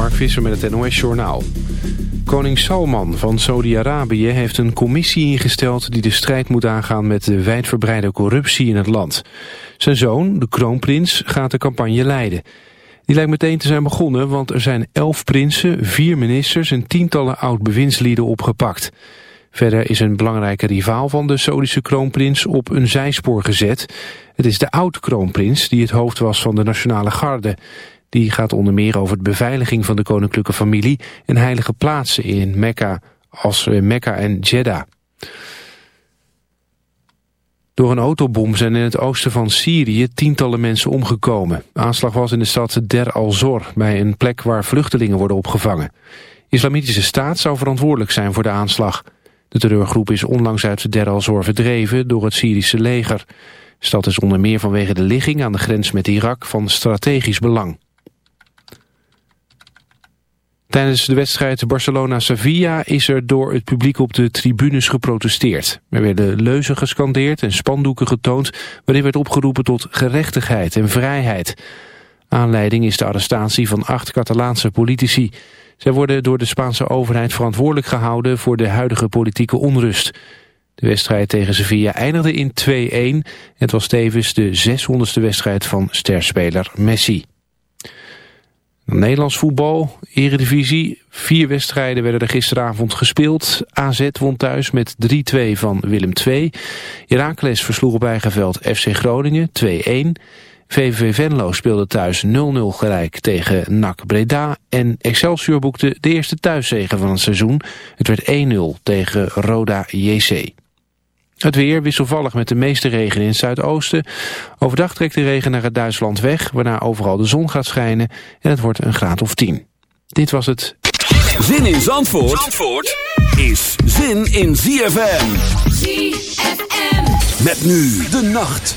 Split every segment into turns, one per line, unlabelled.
Mark Visser met het NOS Journaal. Koning Salman van Saudi-Arabië heeft een commissie ingesteld... die de strijd moet aangaan met de wijdverbreide corruptie in het land. Zijn zoon, de kroonprins, gaat de campagne leiden. Die lijkt meteen te zijn begonnen, want er zijn elf prinsen... vier ministers en tientallen oud-bewindslieden opgepakt. Verder is een belangrijke rivaal van de Saudische kroonprins op een zijspoor gezet. Het is de oud-kroonprins die het hoofd was van de Nationale Garde... Die gaat onder meer over de beveiliging van de koninklijke familie en heilige plaatsen in Mekka, als eh, Mekka en Jeddah. Door een autobom zijn in het oosten van Syrië tientallen mensen omgekomen. aanslag was in de stad Der al-Zor, bij een plek waar vluchtelingen worden opgevangen. Islamitische staat zou verantwoordelijk zijn voor de aanslag. De terreurgroep is onlangs uit Der al-Zor verdreven door het Syrische leger. De stad is onder meer vanwege de ligging aan de grens met Irak van strategisch belang. Tijdens de wedstrijd Barcelona-Sevilla is er door het publiek op de tribunes geprotesteerd. Er werden leuzen gescandeerd en spandoeken getoond... waarin werd opgeroepen tot gerechtigheid en vrijheid. Aanleiding is de arrestatie van acht Catalaanse politici. Zij worden door de Spaanse overheid verantwoordelijk gehouden... voor de huidige politieke onrust. De wedstrijd tegen Sevilla eindigde in 2-1. Het was tevens de 600ste wedstrijd van sterspeler Messi. Nederlands voetbal, eredivisie. Vier wedstrijden werden er gisteravond gespeeld. AZ won thuis met 3-2 van Willem II. Heracles versloeg op eigen FC Groningen 2-1. VVV Venlo speelde thuis 0-0 gelijk tegen NAC Breda. En Excelsior boekte de eerste thuiszegen van het seizoen. Het werd 1-0 tegen Roda JC. Het weer wisselvallig met de meeste regen in het zuidoosten. Overdag trekt de regen naar het Duitsland weg, waarna overal de zon gaat schijnen en het wordt een graad of 10. Dit was het.
Zin in Zandvoort, Zandvoort is zin in ZFM.
ZFM.
Met nu de nacht.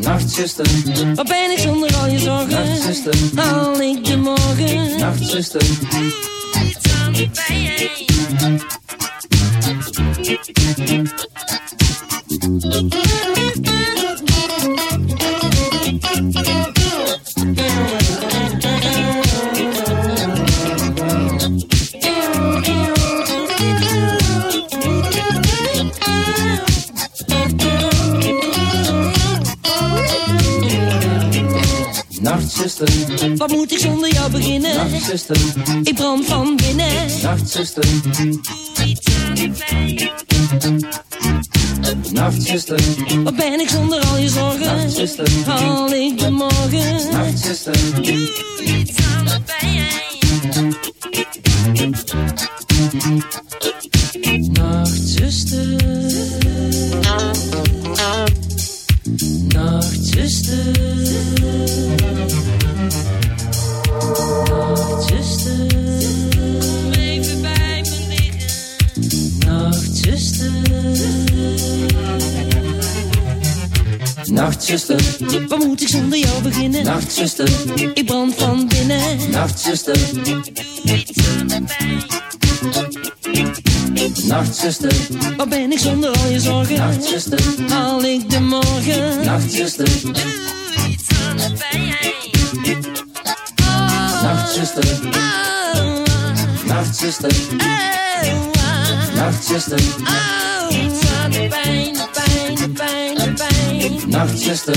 Nachtzuster,
Wat ben ik zonder al je zorgen?
nachtzuster,
Haal ik de morgen?
nachtzuster,
iets aan de
nachtzuster,
Wat moet ik zonder jou beginnen?
nachtzuster,
Ik brand van binnen.
nachtzuster,
Doe iets aan de pijn.
nachtzuster,
Wat ben ik zonder al je zorgen?
nachtzuster,
Haal ik de morgen?
nachtzuster,
Doe iets aan de pijn. Nachtzuster, ik brand van binnen.
Nachtzuster, Nachtzuster,
waar ben ik zonder al je zorgen?
Nachtzuster,
haal ik de morgen?
Nachtzuster,
doe iets aan de pijn. Oh.
Nachtzuster,
oh.
Nachtzuster,
oh.
Nachtzuster,
oh. pijn, pijn.
Nachtzuster.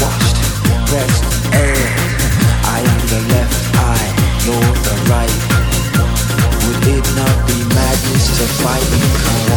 washed. I am the left eye, nor the right. Would it not be madness to fight
and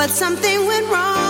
but something went wrong.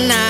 tonight.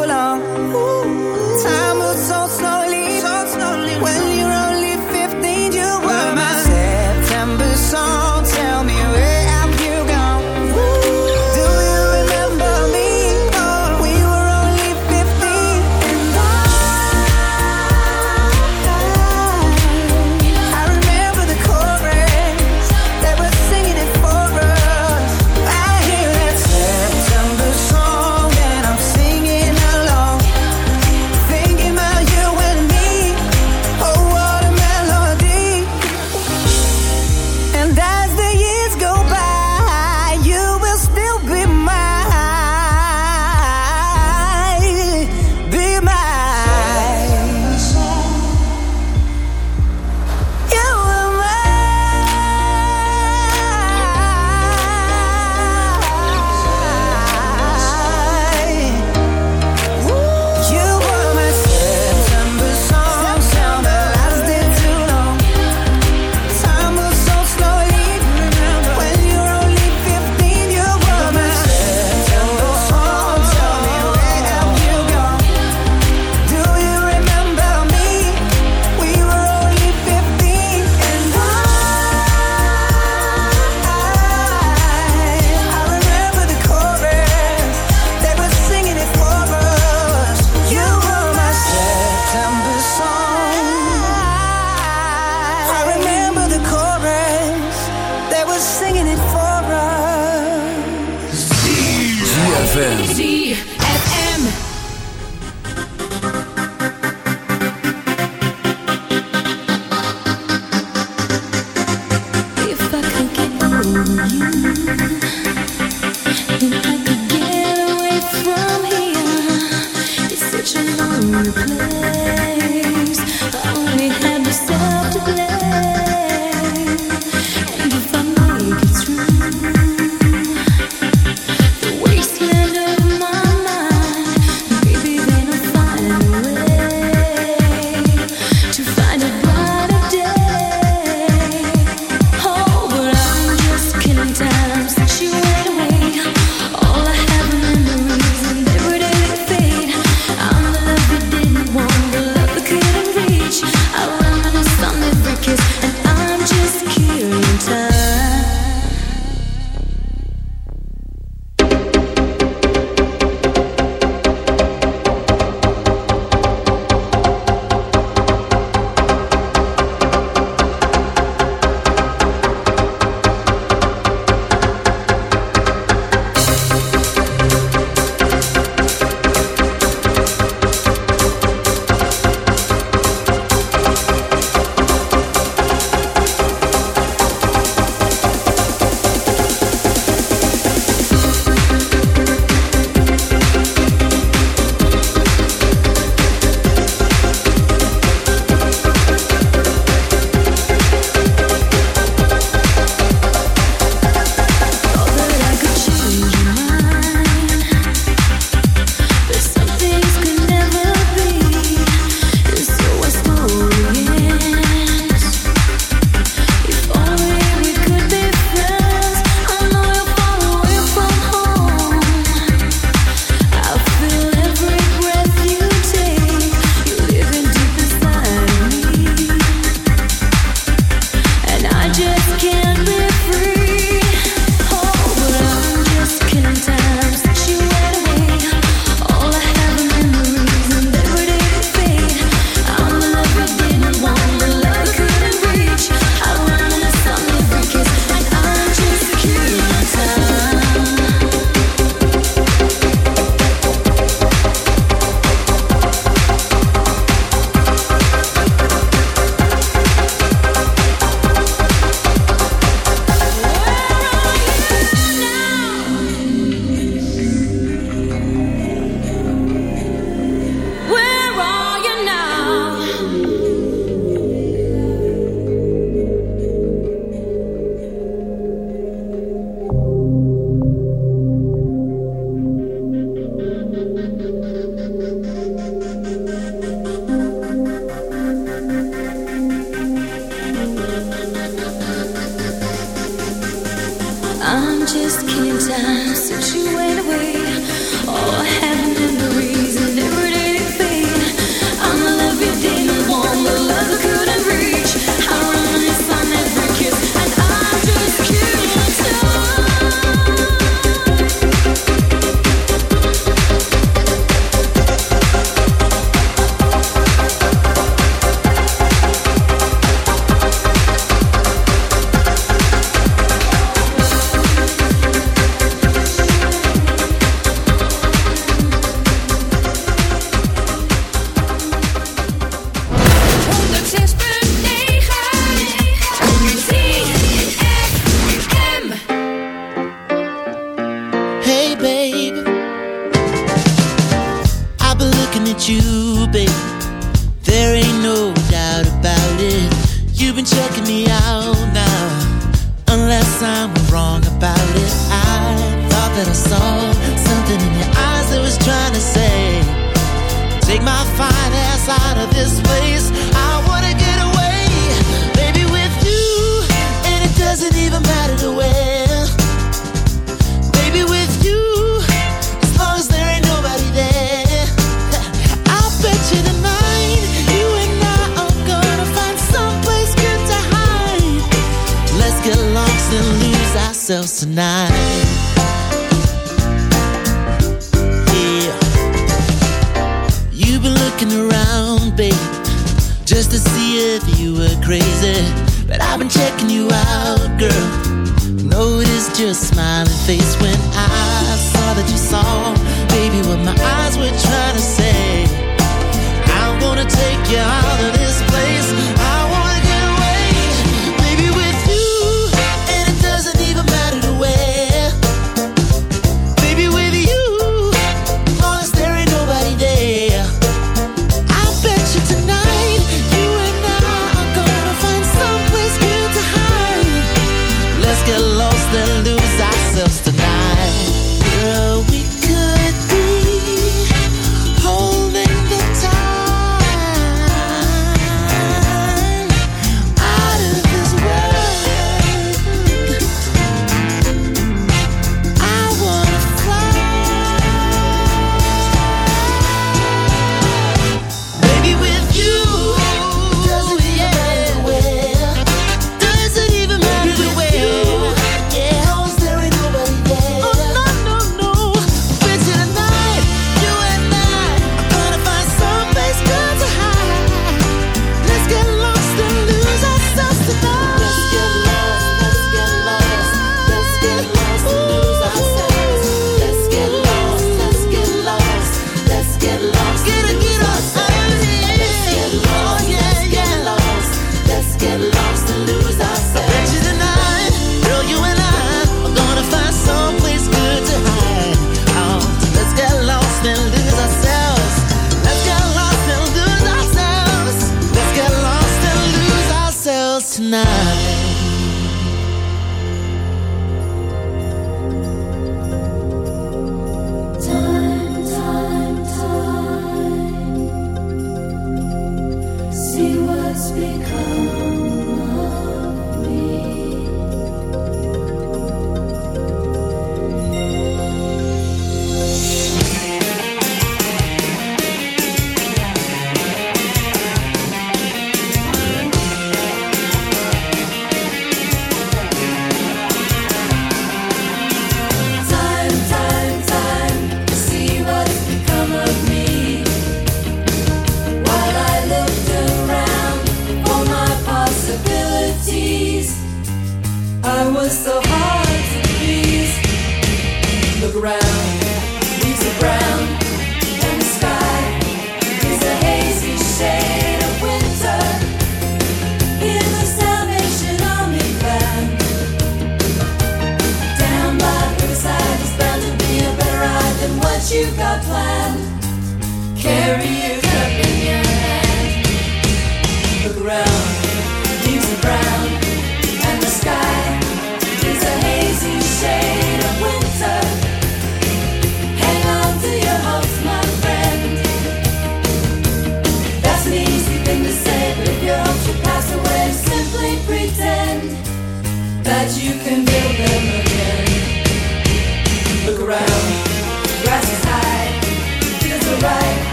since you went away.